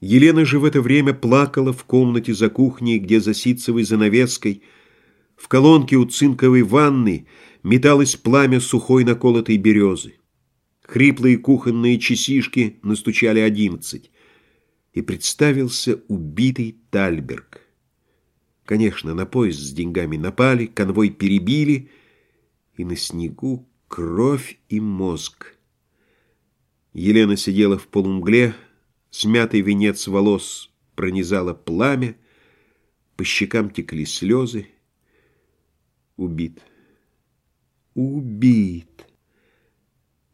Елена же в это время плакала в комнате за кухней, где за ситцевой занавеской, в колонке у цинковой ванны металось пламя сухой наколотой березы. Хриплые кухонные часишки настучали одиннадцать. И представился убитый Тальберг. Конечно, на поезд с деньгами напали, конвой перебили, и на снегу кровь и мозг. Елена сидела в полумгле, Смятый венец волос пронизало пламя, По щекам текли слезы. Убит. Убит.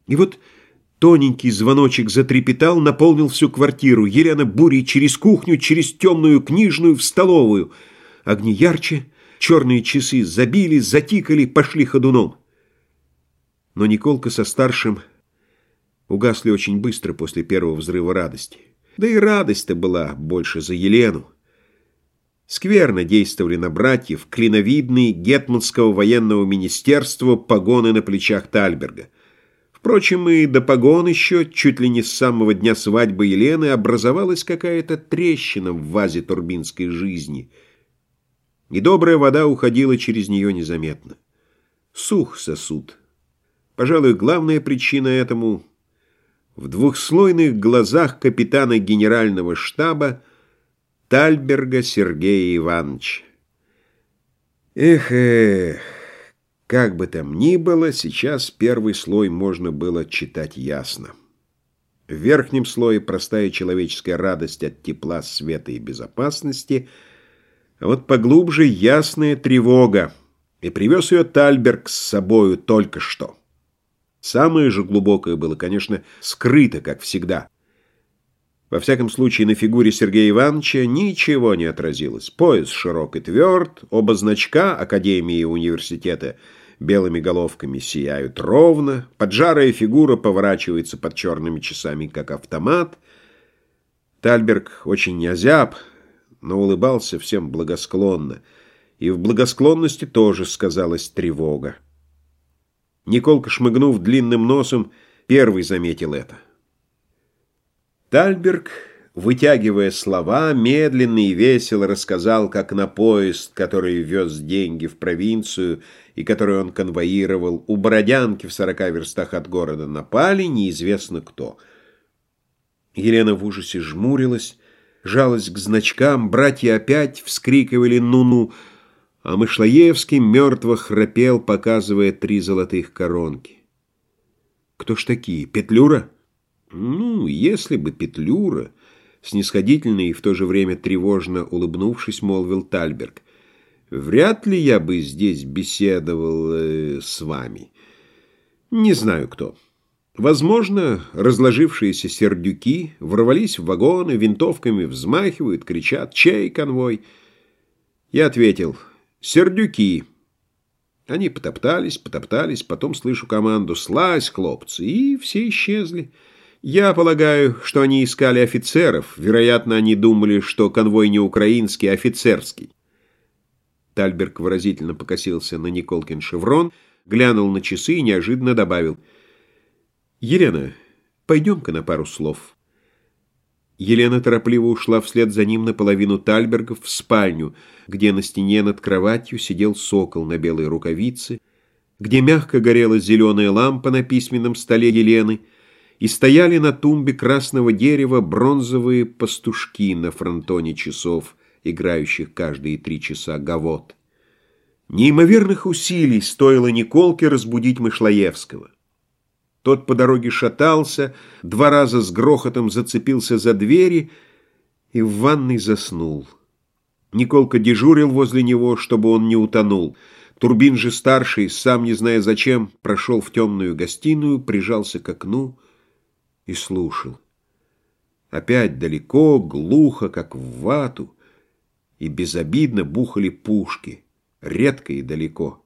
И вот тоненький звоночек затрепетал, наполнил всю квартиру. Елена бурей через кухню, через темную книжную в столовую. Огни ярче, черные часы забили, затикали, пошли ходуном. Но Николка со старшим угасли очень быстро после первого взрыва радости. Да и радость-то была больше за Елену. Скверно действовали на братьев клиновидные Гетманского военного министерства погоны на плечах Тальберга. Впрочем, и до погон еще, чуть ли не с самого дня свадьбы Елены, образовалась какая-то трещина в вазе турбинской жизни, и добрая вода уходила через нее незаметно. Сух сосуд. Пожалуй, главная причина этому в двухслойных глазах капитана генерального штаба Тальберга Сергея Ивановича. Эх, эх, как бы там ни было, сейчас первый слой можно было читать ясно. В верхнем слое простая человеческая радость от тепла, света и безопасности, а вот поглубже ясная тревога, и привез ее Тальберг с собою только что. Самое же глубокое было, конечно, скрыто, как всегда. Во всяком случае, на фигуре Сергея Ивановича ничего не отразилось. Пояс широк и тверд, оба значка Академии и университета белыми головками сияют ровно, поджарая фигура поворачивается под черными часами, как автомат. Тальберг очень не но улыбался всем благосклонно, и в благосклонности тоже сказалась тревога. Николка, шмыгнув длинным носом, первый заметил это. Тальберг, вытягивая слова, медленно и весело рассказал, как на поезд, который вез деньги в провинцию и который он конвоировал, у Бородянки в сорока верстах от города напали неизвестно кто. Елена в ужасе жмурилась, жалась к значкам, братья опять вскрикивали «ну-ну», а Мышлоевский мертво храпел, показывая три золотых коронки. Кто ж такие? Петлюра? Ну, если бы Петлюра, снисходительно и в то же время тревожно улыбнувшись, молвил Тальберг. Вряд ли я бы здесь беседовал э, с вами. Не знаю кто. Возможно, разложившиеся сердюки ворвались в вагоны, винтовками взмахивают, кричат «Чей конвой?» Я ответил Сердюки. Они потоптались, потоптались, потом слышу команду «Слазь, хлопцы!» и все исчезли. Я полагаю, что они искали офицеров. Вероятно, они думали, что конвой не украинский, а офицерский. Тальберг выразительно покосился на Николкин шеврон, глянул на часы и неожиданно добавил. «Елена, пойдем-ка на пару слов». Елена торопливо ушла вслед за ним наполовину Тальбергов в спальню, где на стене над кроватью сидел сокол на белой рукавице, где мягко горела зеленая лампа на письменном столе Елены, и стояли на тумбе красного дерева бронзовые пастушки на фронтоне часов, играющих каждые три часа гавот. Неимоверных усилий стоило Николке разбудить Мышлоевского. Тот по дороге шатался, два раза с грохотом зацепился за двери и в ванной заснул. Николка дежурил возле него, чтобы он не утонул. Турбин же старший, сам не зная зачем, прошел в темную гостиную, прижался к окну и слушал. Опять далеко, глухо, как в вату, и безобидно бухали пушки, редко и далеко.